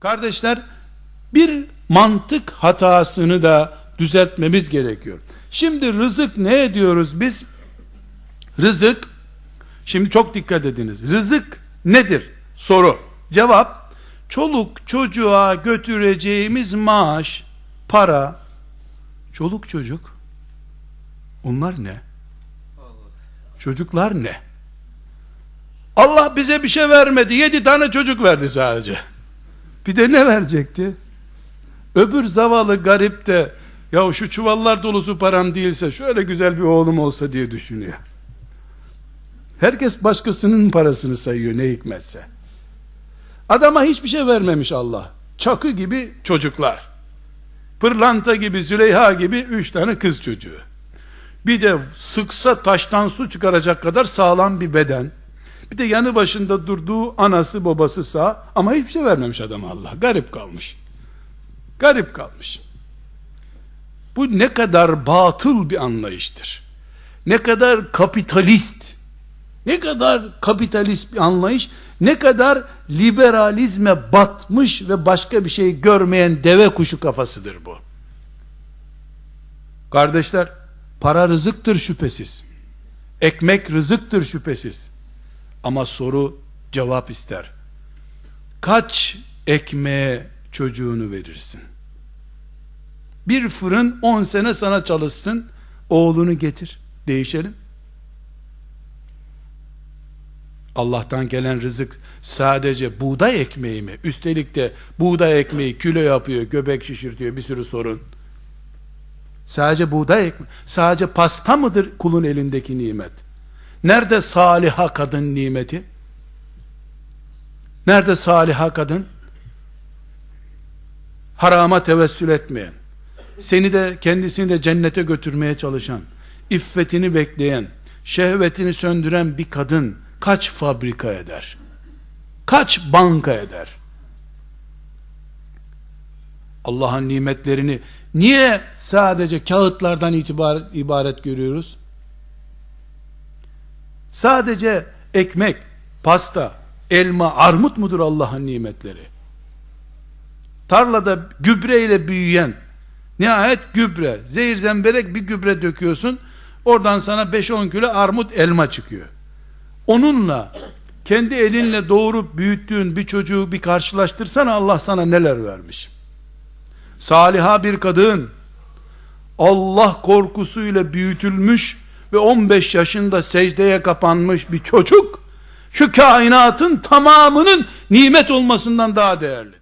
Kardeşler bir mantık hatasını da düzeltmemiz gerekiyor. Şimdi rızık ne ediyoruz biz? Rızık şimdi çok dikkat ediniz. Rızık nedir? Soru. Cevap çoluk çocuğa götüreceğimiz maaş, para, çoluk çocuk onlar ne? Çocuklar ne? Allah bize bir şey vermedi. Yedi tane çocuk verdi sadece. Bir de ne verecekti? Öbür zavallı garip de ya şu çuvallar dolusu param değilse şöyle güzel bir oğlum olsa diye düşünüyor. Herkes başkasının parasını sayıyor ne hikmetse. Adama hiçbir şey vermemiş Allah. Çakı gibi çocuklar. Pırlanta gibi, Züleyha gibi üç tane kız çocuğu. Bir de sıksa taştan su çıkaracak kadar sağlam bir beden. Bir de yanı başında durduğu anası babası sağ ama hiçbir şey vermemiş adama Allah. Garip kalmış. Garip kalmış. Bu ne kadar batıl bir anlayıştır. Ne kadar kapitalist, ne kadar kapitalist bir anlayış, ne kadar liberalizme batmış ve başka bir şey görmeyen deve kuşu kafasıdır bu. Kardeşler, para rızıktır şüphesiz. Ekmek rızıktır şüphesiz. Ama soru cevap ister. Kaç ekmeğe çocuğunu verirsin? Bir fırın 10 sene sana çalışsın, oğlunu getir, değişelim. Allah'tan gelen rızık sadece buğday ekmeği mi? Üstelik de buğday ekmeği kilo yapıyor, göbek şişirtiyor, bir sürü sorun. Sadece buğday ekmeği, sadece pasta mıdır kulun elindeki nimet? Nerede saliha kadın nimeti? Nerede saliha kadın? Harama tevessül etmeyen, seni de kendisini de cennete götürmeye çalışan, iffetini bekleyen, şehvetini söndüren bir kadın kaç fabrika eder? Kaç banka eder? Allah'ın nimetlerini niye sadece kağıtlardan itibar, ibaret görüyoruz? Sadece ekmek, pasta, elma, armut mudur Allah'ın nimetleri? Tarlada gübre ile büyüyen, nihayet gübre, zehir zemberek bir gübre döküyorsun, oradan sana 5-10 kilo armut elma çıkıyor. Onunla, kendi elinle doğurup büyüttüğün bir çocuğu bir karşılaştırsana Allah sana neler vermiş. Saliha bir kadın, Allah korkusuyla büyütülmüş, ve 15 yaşında secdeye kapanmış bir çocuk şu kainatın tamamının nimet olmasından daha değerlidir.